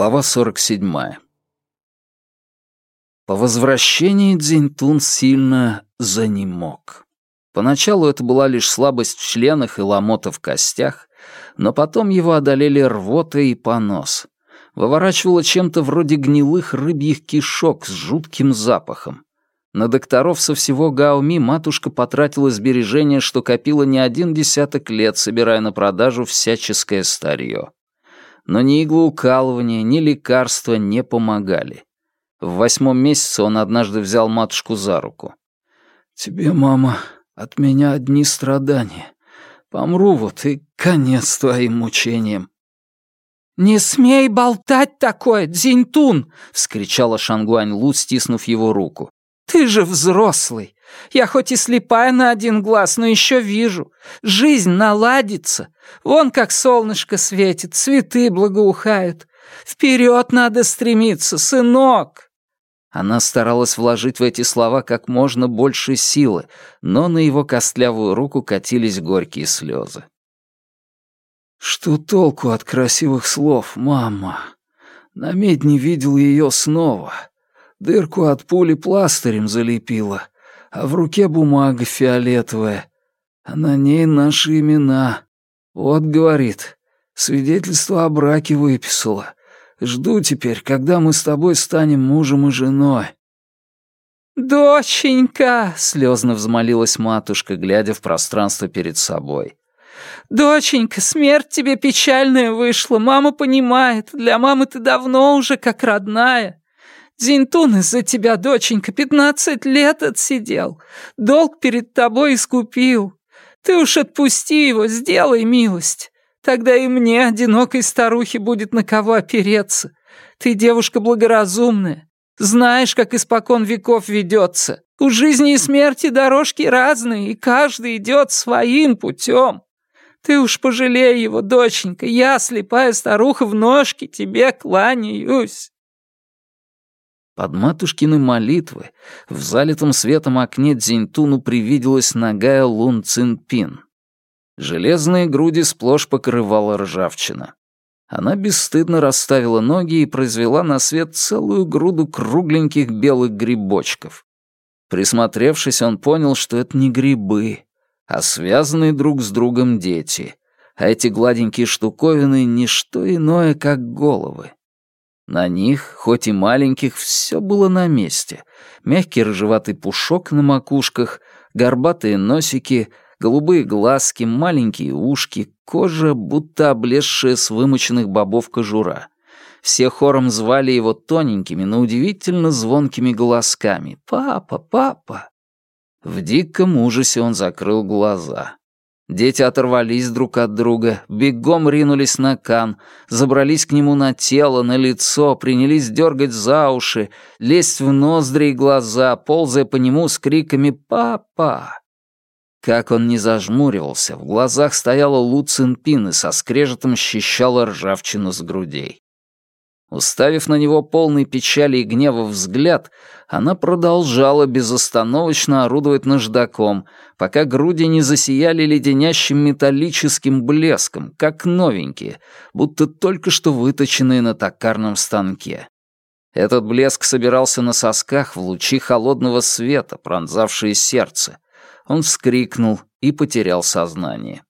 Глава 47. По возвращении Дзиньтун сильно занемог. Поначалу это была лишь слабость в членах и ломота в костях, но потом его одолели рвота и понос. Выворачивало чем-то вроде гнилых рыбьих кишок с жутким запахом. На докторов со всего Гаоми матушка потратила сбережения, что копила не один десяток лет, собирая на продажу всяческое старье но ни иглоукалывание, ни лекарства не помогали. В восьмом месяце он однажды взял матушку за руку. «Тебе, мама, от меня одни страдания. Помру вот и конец твоим мучениям». «Не смей болтать такое, Дзиньтун!» — вскричала Шангуань Лу, стиснув его руку. «Ты же взрослый! Я хоть и слепая на один глаз, но еще вижу. Жизнь наладится. Вон как солнышко светит, цветы благоухают. Вперед надо стремиться, сынок!» Она старалась вложить в эти слова как можно больше силы, но на его костлявую руку катились горькие слезы. «Что толку от красивых слов, мама? На медне видел ее снова. Дырку от пули пластырем залепила а в руке бумага фиолетовая, а на ней наши имена. Вот, говорит, свидетельство о браке выписала. Жду теперь, когда мы с тобой станем мужем и женой». «Доченька!» — слезно взмолилась матушка, глядя в пространство перед собой. «Доченька, смерть тебе печальная вышла, мама понимает, для мамы ты давно уже как родная. Зинтун из-за тебя, доченька, пятнадцать лет отсидел. Долг перед тобой искупил. Ты уж отпусти его, сделай милость. Тогда и мне, одинокой старухе, будет на кого опереться. Ты девушка благоразумная. Знаешь, как испокон веков ведется. У жизни и смерти дорожки разные, и каждый идет своим путем. Ты уж пожалей его, доченька, я, слепая старуха, в ножки тебе кланяюсь. Под матушкины молитвы в залитом светом окне Дзиньтуну привиделась ногая Лун Цинпин. Железные груди сплошь покрывала ржавчина. Она бесстыдно расставила ноги и произвела на свет целую груду кругленьких белых грибочков. Присмотревшись, он понял, что это не грибы, а связанные друг с другом дети, а эти гладенькие штуковины — не что иное, как головы. На них, хоть и маленьких, все было на месте. Мягкий рыжеватый пушок на макушках, горбатые носики, голубые глазки, маленькие ушки, кожа, будто облезшая с вымоченных бобов кожура. Все хором звали его тоненькими, но удивительно звонкими голосками. «Папа, папа!» В диком ужасе он закрыл глаза. Дети оторвались друг от друга, бегом ринулись на Кан, забрались к нему на тело, на лицо, принялись дергать за уши, лезть в ноздри и глаза, ползая по нему с криками «Папа!». Как он не зажмуривался, в глазах стояла Лу Цинпин и со скрежетом счищала ржавчину с грудей. Уставив на него полный печали и гнева взгляд, она продолжала безостановочно орудовать наждаком, пока груди не засияли леденящим металлическим блеском, как новенькие, будто только что выточенные на токарном станке. Этот блеск собирался на сосках в лучи холодного света, пронзавшие сердце. Он вскрикнул и потерял сознание.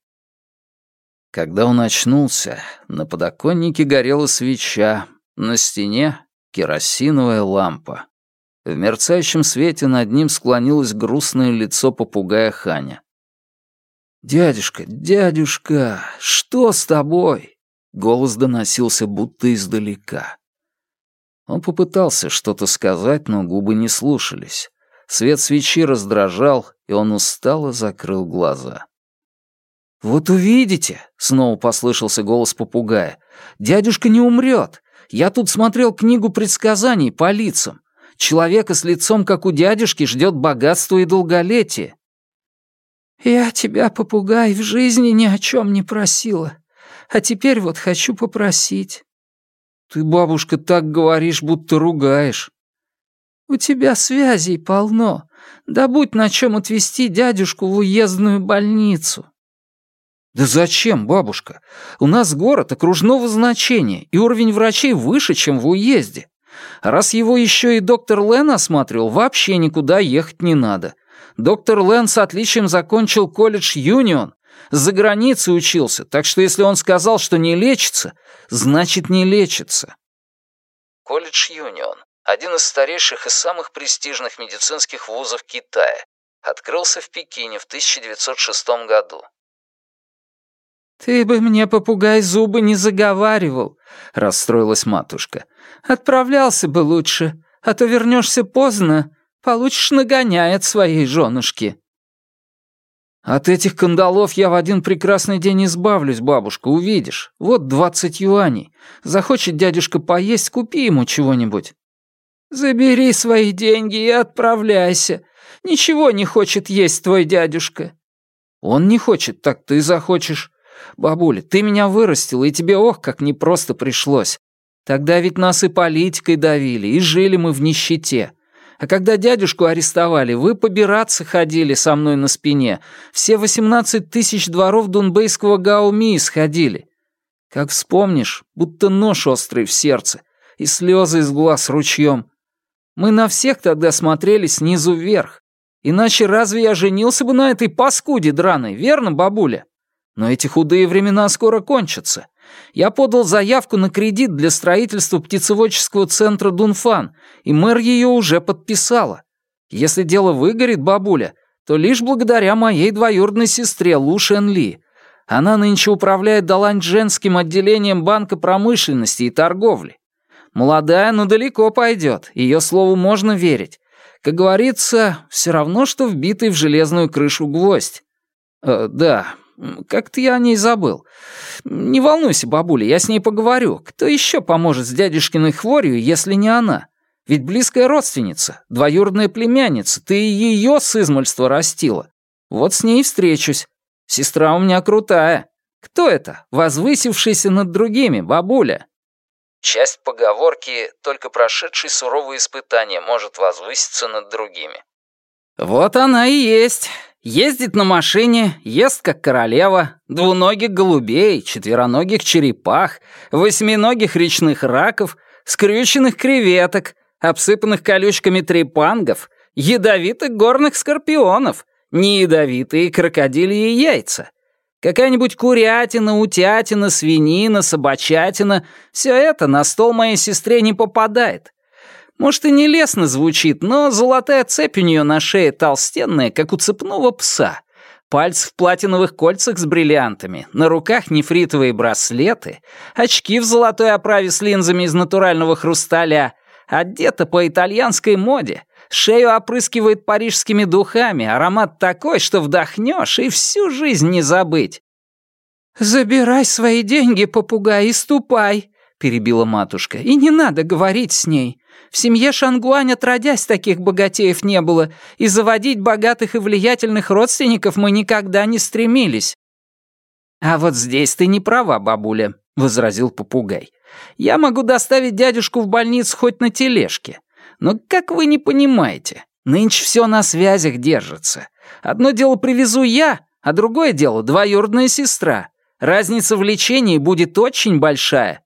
Когда он очнулся, на подоконнике горела свеча, на стене — керосиновая лампа. В мерцающем свете над ним склонилось грустное лицо попугая Ханя. «Дядюшка, дядюшка, что с тобой?» Голос доносился будто издалека. Он попытался что-то сказать, но губы не слушались. Свет свечи раздражал, и он устало закрыл глаза. «Вот увидите!» — снова послышался голос попугая. «Дядюшка не умрет. Я тут смотрел книгу предсказаний по лицам. Человека с лицом, как у дядюшки, ждет богатство и долголетие. Я тебя, попугай, в жизни ни о чем не просила. А теперь вот хочу попросить. Ты, бабушка, так говоришь, будто ругаешь. У тебя связей полно. Да будь на чем отвезти дядюшку в уездную больницу. «Да зачем, бабушка? У нас город окружного значения, и уровень врачей выше, чем в уезде. раз его еще и доктор Лен осматривал, вообще никуда ехать не надо. Доктор Лен с отличием закончил колледж Юнион, за границей учился, так что если он сказал, что не лечится, значит не лечится». Колледж Юнион — один из старейших и самых престижных медицинских вузов Китая. Открылся в Пекине в 1906 году. «Ты бы мне, попугай, зубы не заговаривал», — расстроилась матушка. «Отправлялся бы лучше, а то вернешься поздно, получишь нагоняй от своей женушки». «От этих кандалов я в один прекрасный день избавлюсь, бабушка, увидишь. Вот двадцать юаней. Захочет дядюшка поесть, купи ему чего-нибудь». «Забери свои деньги и отправляйся. Ничего не хочет есть твой дядюшка». «Он не хочет, так ты захочешь. Бабуля, ты меня вырастила, и тебе ох, как непросто пришлось. Тогда ведь нас и политикой давили, и жили мы в нищете. А когда дядюшку арестовали, вы побираться ходили со мной на спине. Все восемнадцать тысяч дворов дунбейского Гауми сходили. Как вспомнишь, будто нож острый в сердце, и слезы из глаз ручьем. Мы на всех тогда смотрели снизу вверх. Иначе разве я женился бы на этой паскуде драной, верно, бабуля? Но эти худые времена скоро кончатся. Я подал заявку на кредит для строительства птицеводческого центра Дунфан, и мэр ее уже подписала. Если дело выгорит, бабуля, то лишь благодаря моей двоюродной сестре Лу Шен Ли. Она нынче управляет Даланьчженским отделением Банка промышленности и торговли. Молодая, но далеко пойдет, ее слову можно верить. Как говорится, все равно, что вбитый в железную крышу гвоздь. Э, да, как-то я о ней забыл. Не волнуйся, бабуля, я с ней поговорю. Кто еще поможет с дядюшкиной хворью, если не она? Ведь близкая родственница, двоюродная племянница, ты ее с измольства растила. Вот с ней встречусь. Сестра у меня крутая. Кто это, возвысившийся над другими, бабуля?» Часть поговорки «только прошедший суровые испытания может возвыситься над другими». «Вот она и есть. Ездит на машине, ест как королева, двуногих голубей, четвероногих черепах, восьминогих речных раков, скрюченных креветок, обсыпанных колючками трепангов, ядовитых горных скорпионов, неядовитые крокодильи яйца. Какая-нибудь курятина, утятина, свинина, собачатина — все это на стол моей сестре не попадает. Может, и не лестно звучит, но золотая цепь у нее на шее толстенная, как у цепного пса. Пальцы в платиновых кольцах с бриллиантами, на руках нефритовые браслеты, очки в золотой оправе с линзами из натурального хрусталя, одета по итальянской моде, шею опрыскивает парижскими духами, аромат такой, что вдохнешь и всю жизнь не забыть. «Забирай свои деньги, попугай, и ступай», — перебила матушка, «и не надо говорить с ней. В семье Шангуань отродясь таких богатеев не было, и заводить богатых и влиятельных родственников мы никогда не стремились». «А вот здесь ты не права, бабуля», — возразил попугай. «Я могу доставить дядюшку в больницу хоть на тележке. Но как вы не понимаете, нынче все на связях держится. Одно дело привезу я, а другое дело двоюродная сестра. Разница в лечении будет очень большая.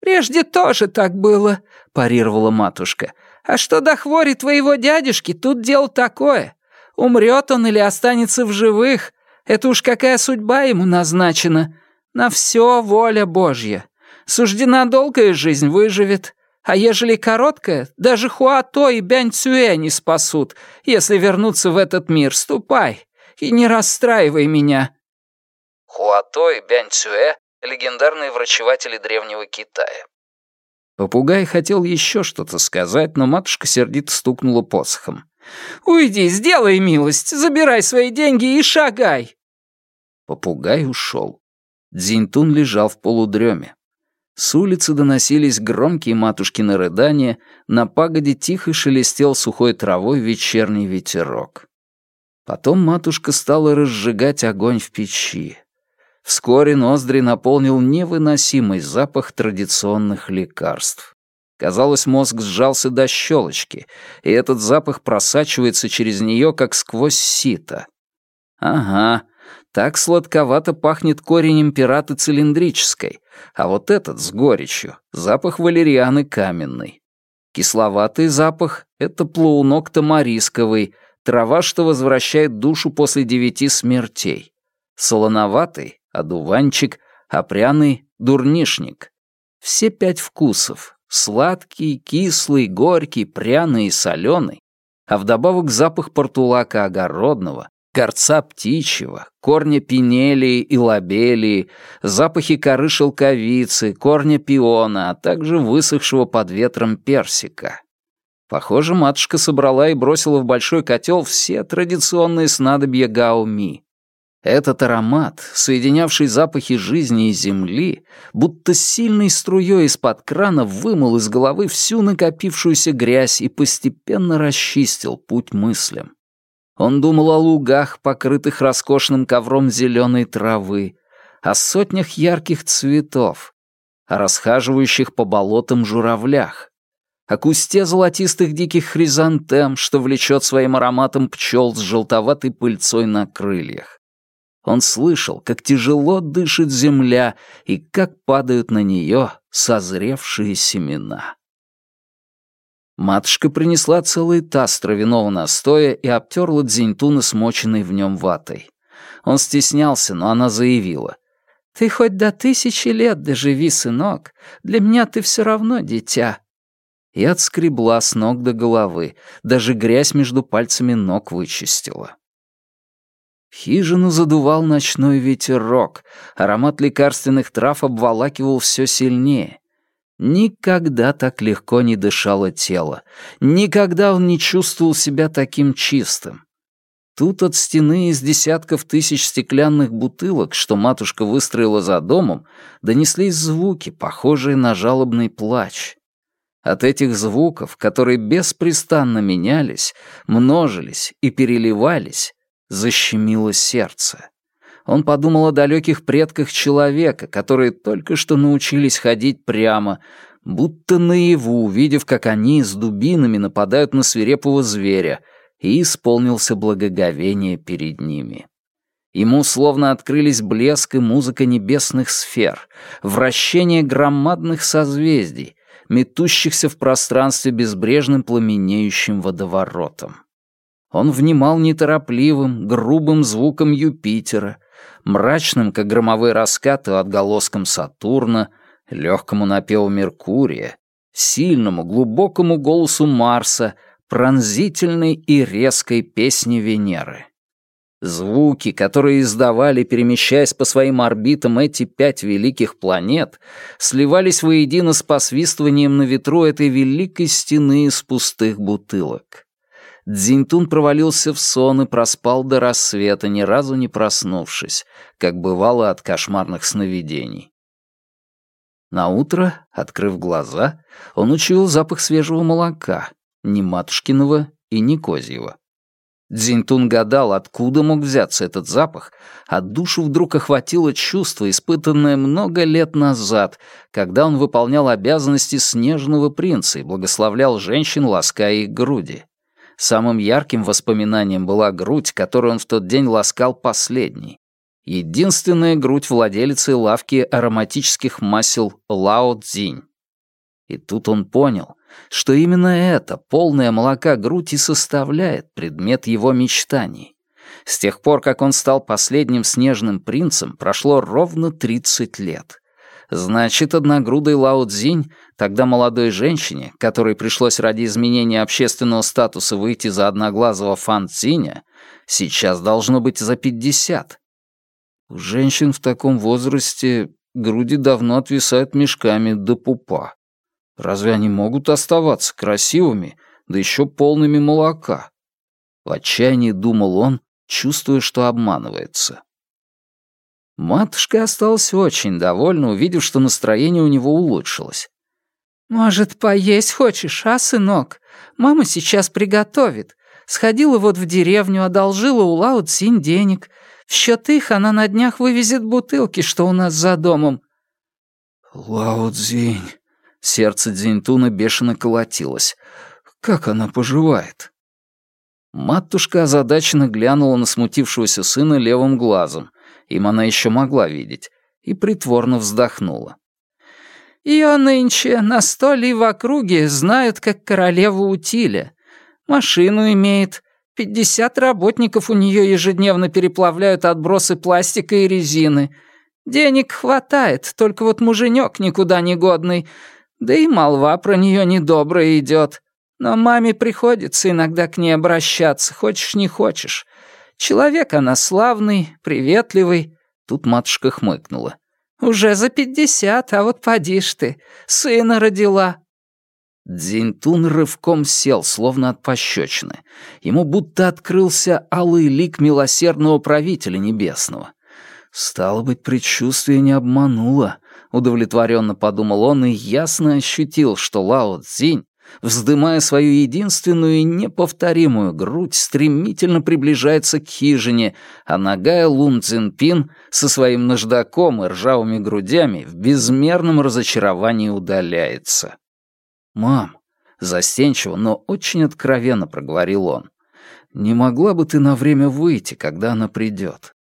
«Прежде тоже так было», — парировала матушка. «А что до хвори твоего дядюшки, тут дело такое. Умрет он или останется в живых, это уж какая судьба ему назначена. На все воля Божья. Суждена долгая жизнь, выживет. А ежели короткая, даже Хуато и Бянь Цюэ не спасут, если вернуться в этот мир. Ступай и не расстраивай меня». Хуато и Бянь Цюэ легендарные врачеватели древнего Китая. Попугай хотел еще что-то сказать, но матушка сердито стукнула посохом. «Уйди, сделай милость, забирай свои деньги и шагай!» Попугай ушел. Дзиньтун лежал в полудреме. С улицы доносились громкие матушкины рыдания, на пагоде тихо шелестел сухой травой вечерний ветерок. Потом матушка стала разжигать огонь в печи. Вскоре ноздри наполнил невыносимый запах традиционных лекарств. Казалось, мозг сжался до щелочки, и этот запах просачивается через нее, как сквозь сито. Ага, так сладковато пахнет корень императы цилиндрической, а вот этот с горечью — запах валерианы каменной. Кисловатый запах — это плаунок тамарисковый, трава, что возвращает душу после девяти смертей. Солоноватый — одуванчик, а пряный — дурнишник. Все пять вкусов — сладкий, кислый, горький, пряный и соленый, а вдобавок запах портулака огородного, горца птичьего, корня пинелии и лобелии, запахи коры шелковицы, корня пиона, а также высохшего под ветром персика. Похоже, матушка собрала и бросила в большой котел все традиционные снадобья гауми. Этот аромат, соединявший запахи жизни и земли, будто сильной струей из-под крана вымыл из головы всю накопившуюся грязь и постепенно расчистил путь мыслям. Он думал о лугах, покрытых роскошным ковром зеленой травы, о сотнях ярких цветов, о расхаживающих по болотам журавлях, о кусте золотистых диких хризантем, что влечет своим ароматом пчел с желтоватой пыльцой на крыльях. Он слышал, как тяжело дышит земля и как падают на нее созревшие семена. Матушка принесла целый таз травяного настоя и обтерла Дзиньтуна смоченной в нем ватой. Он стеснялся, но она заявила. «Ты хоть до тысячи лет доживи, сынок. Для меня ты все равно дитя». И отскребла с ног до головы, даже грязь между пальцами ног вычистила. В хижину задувал ночной ветерок, аромат лекарственных трав обволакивал все сильнее. Никогда так легко не дышало тело. Никогда он не чувствовал себя таким чистым. Тут от стены из десятков тысяч стеклянных бутылок, что матушка выстроила за домом, донеслись звуки, похожие на жалобный плач. От этих звуков, которые беспрестанно менялись, множились и переливались, защемило сердце. Он подумал о далеких предках человека, которые только что научились ходить прямо, будто наяву, увидев, как они с дубинами нападают на свирепого зверя, и исполнился благоговение перед ними. Ему словно открылись блеск и музыка небесных сфер, вращение громадных созвездий, метущихся в пространстве безбрежным пламенеющим водоворотом. Он внимал неторопливым, грубым звуком Юпитера — мрачным, как громовые раскаты, отголоском Сатурна, легкому напеву Меркурия, сильному, глубокому голосу Марса, пронзительной и резкой песни Венеры. Звуки, которые издавали, перемещаясь по своим орбитам эти пять великих планет, сливались воедино с посвистыванием на ветру этой великой стены из пустых бутылок. Дзиньтун провалился в сон и проспал до рассвета, ни разу не проснувшись, как бывало от кошмарных сновидений. Наутро, открыв глаза, он учуял запах свежего молока, не матушкиного и не козьего. Дзиньтун гадал, откуда мог взяться этот запах, а душу вдруг охватило чувство, испытанное много лет назад, когда он выполнял обязанности снежного принца и благословлял женщин, лаская их груди. Самым ярким воспоминанием была грудь, которую он в тот день ласкал последней. Единственная грудь владелицы лавки ароматических масел Лао Цзинь. И тут он понял, что именно эта полная молока грудь и составляет предмет его мечтаний. С тех пор, как он стал последним снежным принцем, прошло ровно 30 лет. Значит, одногрудый Лао Цзинь, тогда молодой женщине, которой пришлось ради изменения общественного статуса выйти за одноглазого Фан Цзиня, сейчас должно быть за пятьдесят. У женщин в таком возрасте груди давно отвисают мешками до пупа. Разве они могут оставаться красивыми, да еще полными молока? В отчаянии думал он, чувствуя, что обманывается. Матушка осталась очень довольна, увидев, что настроение у него улучшилось. «Может, поесть хочешь, а, сынок? Мама сейчас приготовит. Сходила вот в деревню, одолжила у Лао Цинь денег. В счет их она на днях вывезет бутылки, что у нас за домом». «Лао Цзинь...» Сердце Дзиньтуна бешено колотилось. «Как она поживает?» Матушка озадаченно глянула на смутившегося сына левым глазом, им она еще могла видеть, и притворно вздохнула. Ее нынче на столе и в округе знают как королеву Утиля. Машину имеет, пятьдесят работников у нее ежедневно переплавляют отбросы пластика и резины. Денег хватает, только вот муженек никуда не годный, да и молва про нее недобрая идет. Но маме приходится иногда к ней обращаться, хочешь не хочешь. Человек она славный, приветливый. Тут матушка хмыкнула. «Уже за пятьдесят, а вот поди ж ты, сына родила». Дзиньтун рывком сел, словно от пощечины. Ему будто открылся алый лик милосердного правителя небесного. Стало быть, предчувствие не обмануло, удовлетворенно подумал он и ясно ощутил, что Лао Цзинь вздымая свою единственную и неповторимую грудь, стремительно приближается к хижине, а ногая Лун Цзинпин со своим наждаком и ржавыми грудями в безмерном разочаровании удаляется. «Мам», — застенчиво, но очень откровенно проговорил он, «не могла бы ты на время выйти, когда она придет?»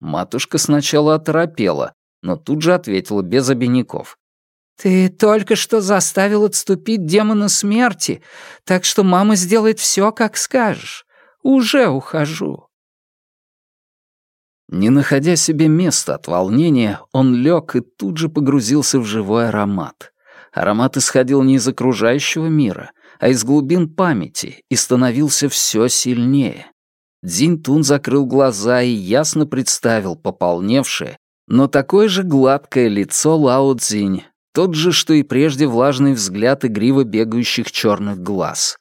Матушка сначала оторопела, но тут же ответила без обиняков. «Ты только что заставил отступить демона смерти, так что мама сделает все, как скажешь. Уже ухожу». Не находя себе места от волнения, он лег и тут же погрузился в живой аромат. Аромат исходил не из окружающего мира, а из глубин памяти и становился все сильнее. Дзинь-Тун закрыл глаза и ясно представил пополневшее, но такое же гладкое лицо Лао Цзинь, тот же, что и прежде, влажный взгляд игриво бегающих черных глаз.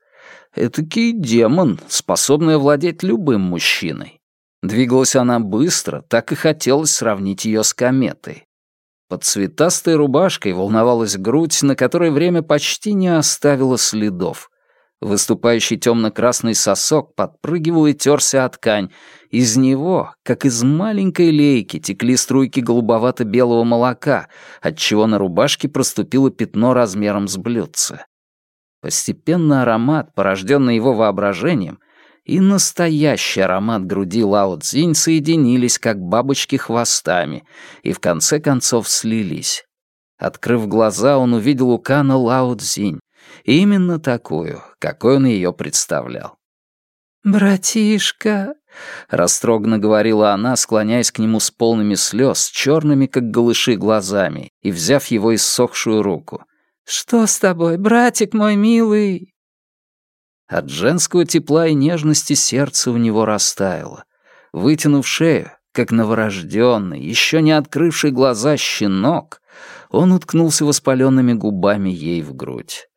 Этакий демон, способный овладеть любым мужчиной. Двигалась она быстро, так и хотелось сравнить ее с кометой. Под цветастой рубашкой волновалась грудь, на которой время почти не оставило следов. Выступающий темно-красный сосок подпрыгивал и терся от ткань. Из него, как из маленькой лейки, текли струйки голубовато-белого молока, отчего на рубашке проступило пятно размером с блюдце. Постепенно аромат, порожденный его воображением, и настоящий аромат груди Лао Цзинь соединились, как бабочки хвостами, и в конце концов слились. Открыв глаза, он увидел у Кана Лао Цзинь, Именно такую, какой он ее представлял. «Братишка», — растроганно говорила она, склоняясь к нему с полными слез, черными, как голыши, глазами, и взяв его иссохшую руку. «Что с тобой, братик мой милый?» От женского тепла и нежности сердце у него растаяло. Вытянув шею, как новорожденный, еще не открывший глаза щенок, он уткнулся воспаленными губами ей в грудь.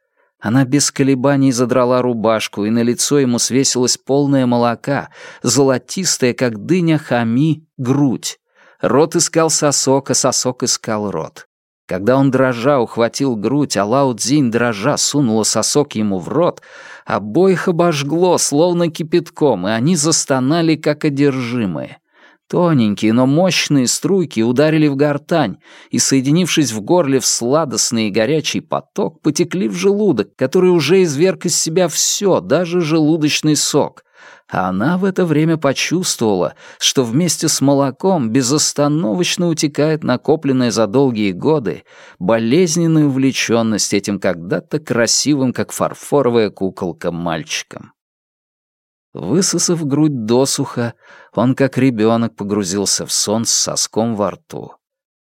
Она без колебаний задрала рубашку, и на лицо ему свесилась полная молока, золотистая, как дыня хами, грудь. Рот искал сосок, а сосок искал рот. Когда он дрожа ухватил грудь, а Лао Цзинь дрожа сунула сосок ему в рот, обоих обожгло, словно кипятком, и они застонали, как одержимые. Тоненькие, но мощные струйки ударили в гортань и, соединившись в горле в сладостный и горячий поток, потекли в желудок, который уже изверг из себя все, даже желудочный сок. А она в это время почувствовала, что вместе с молоком безостановочно утекает накопленная за долгие годы болезненная увлеченность этим когда-то красивым, как фарфоровая куколка, мальчиком. Высосав грудь досуха, он, как ребенок, погрузился в сон с соском во рту.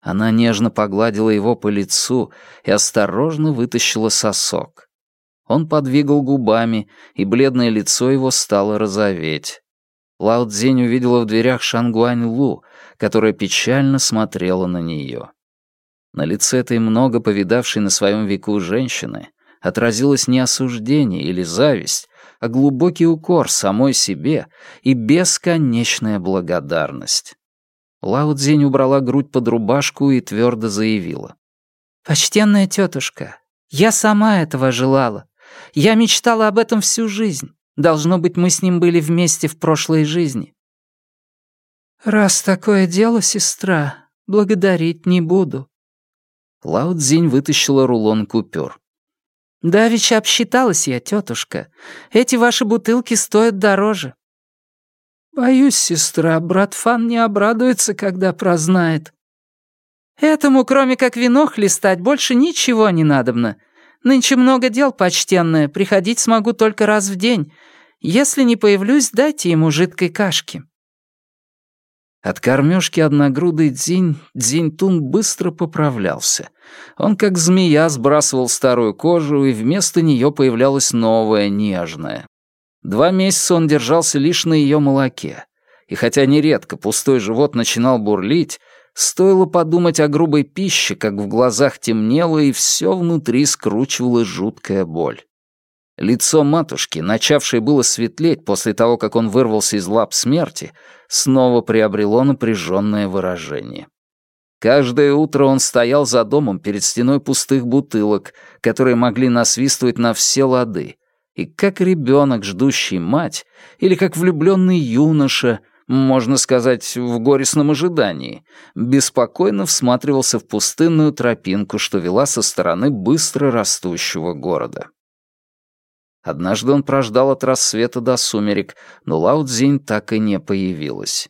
Она нежно погладила его по лицу и осторожно вытащила сосок. Он подвигал губами, и бледное лицо его стало розоветь. Лао Цзинь увидела в дверях Шангуань Лу, которая печально смотрела на нее. На лице этой много повидавшей на своем веку женщины отразилось не осуждение или зависть, а глубокий укор самой себе и бесконечная благодарность. Лао Цзинь убрала грудь под рубашку и твердо заявила. «Почтенная тетушка, я сама этого желала. Я мечтала об этом всю жизнь. Должно быть, мы с ним были вместе в прошлой жизни». «Раз такое дело, сестра, благодарить не буду». Лао Цзинь вытащила рулон купюр. «Давеча обсчиталась я, тетушка. Эти ваши бутылки стоят дороже». «Боюсь, сестра, брат Фан не обрадуется, когда прознает». «Этому, кроме как вино хлестать, больше ничего не надобно. Нынче много дел, почтенное, приходить смогу только раз в день. Если не появлюсь, дайте ему жидкой кашки». От кормежки одногрудый Дзинь Дзинь-Тун быстро поправлялся. Он как змея сбрасывал старую кожу, и вместо нее появлялась новая, нежная. Два месяца он держался лишь на ее молоке. И хотя нередко пустой живот начинал бурлить, стоило подумать о грубой пище, как в глазах темнело, и все внутри скручивала жуткая боль. Лицо матушки, начавшее было светлеть после того, как он вырвался из лап смерти, снова приобрело напряженное выражение. Каждое утро он стоял за домом перед стеной пустых бутылок, которые могли насвистывать на все лады, и как ребенок, ждущий мать, или как влюбленный юноша, можно сказать, в горестном ожидании, беспокойно всматривался в пустынную тропинку, что вела со стороны быстро растущего города. Однажды он прождал от рассвета до сумерек, но Лао Цзинь так и не появилась.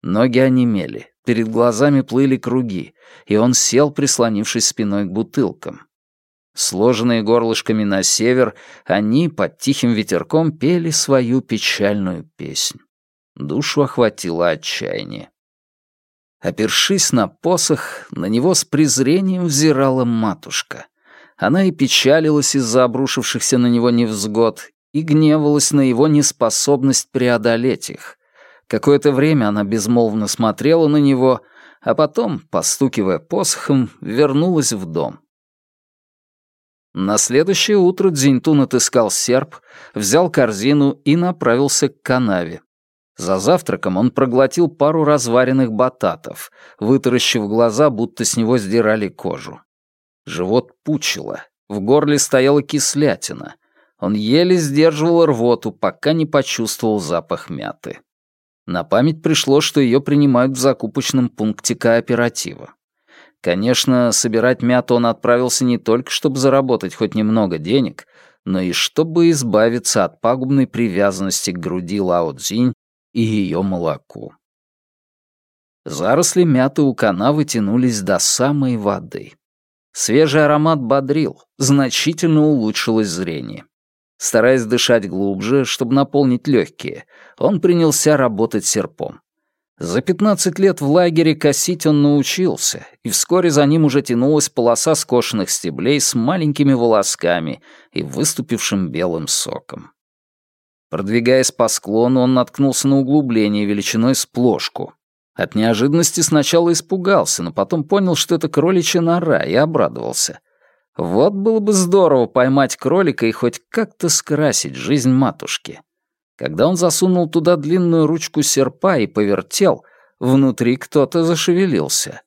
Ноги онемели, перед глазами плыли круги, и он сел, прислонившись спиной к бутылкам. Сложенные горлышками на север, они под тихим ветерком пели свою печальную песнь. Душу охватило отчаяние. Опершись на посох, на него с презрением взирала матушка. Она и печалилась из-за обрушившихся на него невзгод, и гневалась на его неспособность преодолеть их. Какое-то время она безмолвно смотрела на него, а потом, постукивая посохом, вернулась в дом. На следующее утро Дзиньтун отыскал серп, взял корзину и направился к канаве. За завтраком он проглотил пару разваренных бататов, вытаращив глаза, будто с него сдирали кожу. Живот пучило, в горле стояла кислятина. Он еле сдерживал рвоту, пока не почувствовал запах мяты. На память пришло, что ее принимают в закупочном пункте кооператива. Конечно, собирать мяту он отправился не только, чтобы заработать хоть немного денег, но и чтобы избавиться от пагубной привязанности к груди Лао Цзинь и ее молоку. Заросли мяты у канавы тянулись до самой воды. Свежий аромат бодрил, значительно улучшилось зрение. Стараясь дышать глубже, чтобы наполнить легкие, он принялся работать серпом. За 15 лет в лагере косить он научился, и вскоре за ним уже тянулась полоса скошенных стеблей с маленькими волосками и выступившим белым соком. Продвигаясь по склону, он наткнулся на углубление величиной с плошку. От неожиданности сначала испугался, но потом понял, что это кроличья нора, и обрадовался. Вот было бы здорово поймать кролика и хоть как-то скрасить жизнь матушки. Когда он засунул туда длинную ручку серпа и повертел, внутри кто-то зашевелился.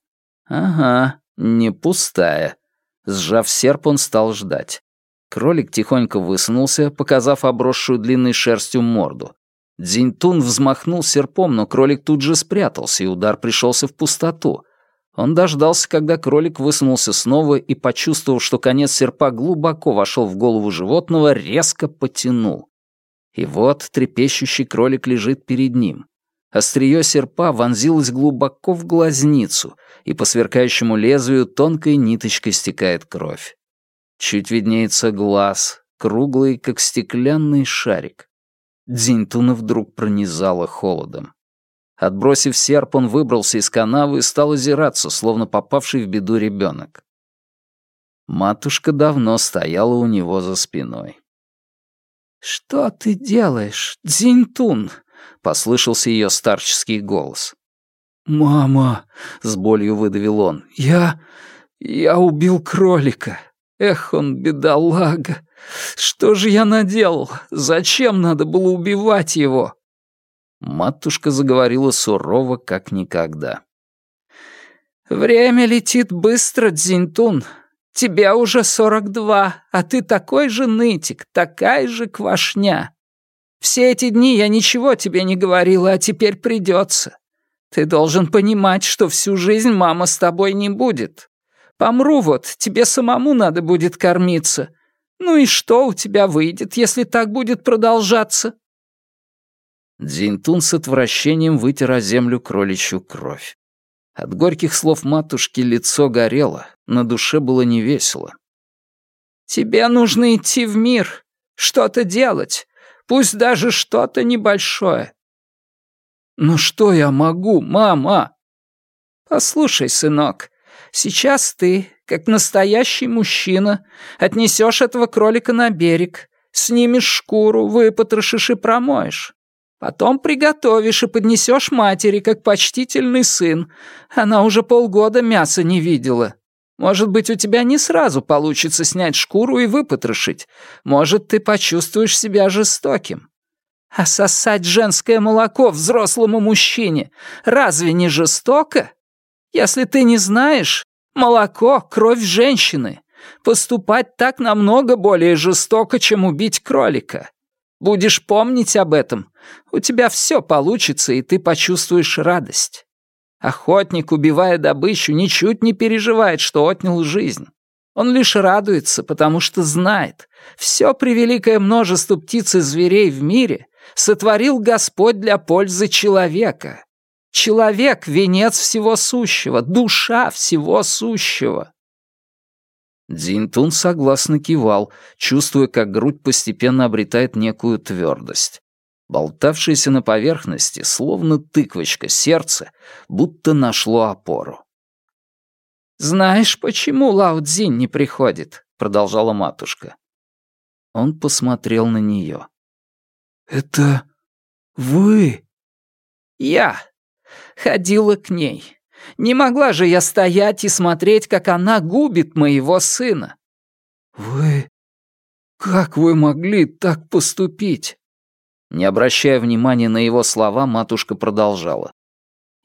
Ага, не пустая. Сжав серп, он стал ждать. Кролик тихонько высунулся, показав обросшую длинной шерстью морду. Дзиньтун взмахнул серпом, но кролик тут же спрятался, и удар пришелся в пустоту. Он дождался, когда кролик высунулся снова и, почувствовав, что конец серпа глубоко вошел в голову животного, резко потянул. И вот трепещущий кролик лежит перед ним. Острие серпа вонзилось глубоко в глазницу, и по сверкающему лезвию тонкой ниточкой стекает кровь. Чуть виднеется глаз, круглый, как стеклянный шарик. Дзиньтуна вдруг пронизало холодом. Отбросив серп, он выбрался из канавы и стал озираться, словно попавший в беду ребенок. Матушка давно стояла у него за спиной. «Что ты делаешь, Дзиньтун?» — послышался ее старческий голос. «Мама!» — с болью выдавил он. «Я... я убил кролика. Эх, он бедолага. Что же я наделал? Зачем надо было убивать его?» Матушка заговорила сурово, как никогда. «Время летит быстро, Дзинтун. Тебе уже сорок два, а ты такой же нытик, такая же квашня. Все эти дни я ничего тебе не говорила, а теперь придется. Ты должен понимать, что всю жизнь мама с тобой не будет. Помру вот, тебе самому надо будет кормиться. Ну и что у тебя выйдет, если так будет продолжаться?» Дзинтун с отвращением вытер о землю кроличью кровь. От горьких слов матушки лицо горело, на душе было невесело. «Тебе нужно идти в мир, что-то делать, пусть даже что-то небольшое». «Ну что я могу, мама?» «Послушай, сынок, сейчас ты, как настоящий мужчина, отнесешь этого кролика на берег, снимешь шкуру, выпотрошишь и промоешь. Потом приготовишь и поднесешь матери, как почтительный сын. Она уже полгода мяса не видела. Может быть, у тебя не сразу получится снять шкуру и выпотрошить. Может, ты почувствуешь себя жестоким. А сосать женское молоко взрослому мужчине разве не жестоко? Если ты не знаешь, молоко — кровь женщины. Поступать так намного более жестоко, чем убить кролика. Будешь помнить об этом, у тебя все получится, и ты почувствуешь радость. Охотник, убивая добычу, ничуть не переживает, что отнял жизнь. Он лишь радуется, потому что знает, все превеликое множество птиц и зверей в мире сотворил Господь для пользы человека. Человек — венец всего сущего, душа всего сущего. Дзинтун согласно кивал, чувствуя, как грудь постепенно обретает некую твердость. Болтавшееся на поверхности, словно тыквочка, сердце, будто нашло опору. «Знаешь, почему Лао Цзинь не приходит?» — продолжала матушка. Он посмотрел на нее. «Это вы?» «Я. Ходила к ней. Не могла же я стоять и смотреть, как она губит моего сына». «Вы... как вы могли так поступить?» Не обращая внимания на его слова, матушка продолжала.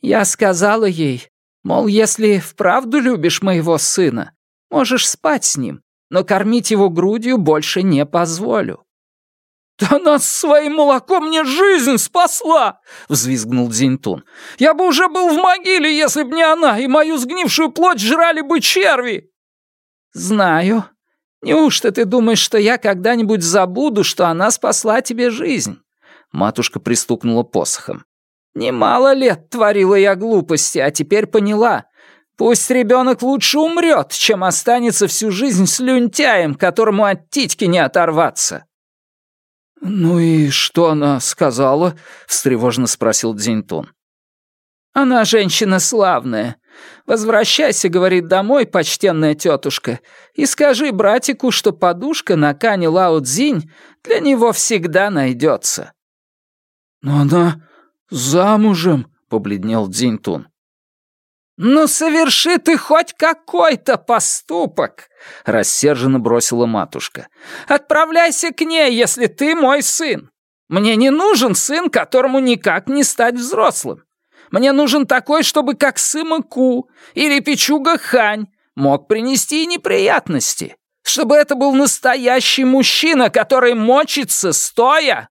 «Я сказала ей, мол, если вправду любишь моего сына, можешь спать с ним, но кормить его грудью больше не позволю». «Да она своим молоком мне жизнь спасла!» — взвизгнул Дзиньтун. «Я бы уже был в могиле, если б не она, и мою сгнившую плоть жрали бы черви!» «Знаю. Неужто ты думаешь, что я когда-нибудь забуду, что она спасла тебе жизнь?» Матушка пристукнула посохом. «Немало лет творила я глупости, а теперь поняла. Пусть ребенок лучше умрет, чем останется всю жизнь слюнтяем, которому от титьки не оторваться». «Ну и что она сказала?» — встревоженно спросил Дзиньтун. «Она женщина славная. Возвращайся, — говорит, — домой, почтенная тетушка, и скажи братику, что подушка на кане Лао Цзинь для него всегда найдется». «Но она замужем», — побледнел Дзиньтун. «Ну, соверши ты хоть какой-то поступок!» — рассерженно бросила матушка. «Отправляйся к ней, если ты мой сын. Мне не нужен сын, которому никак не стать взрослым. Мне нужен такой, чтобы как Сыма Ку или Пичуга Хань мог принести неприятности. Чтобы это был настоящий мужчина, который мочится стоя,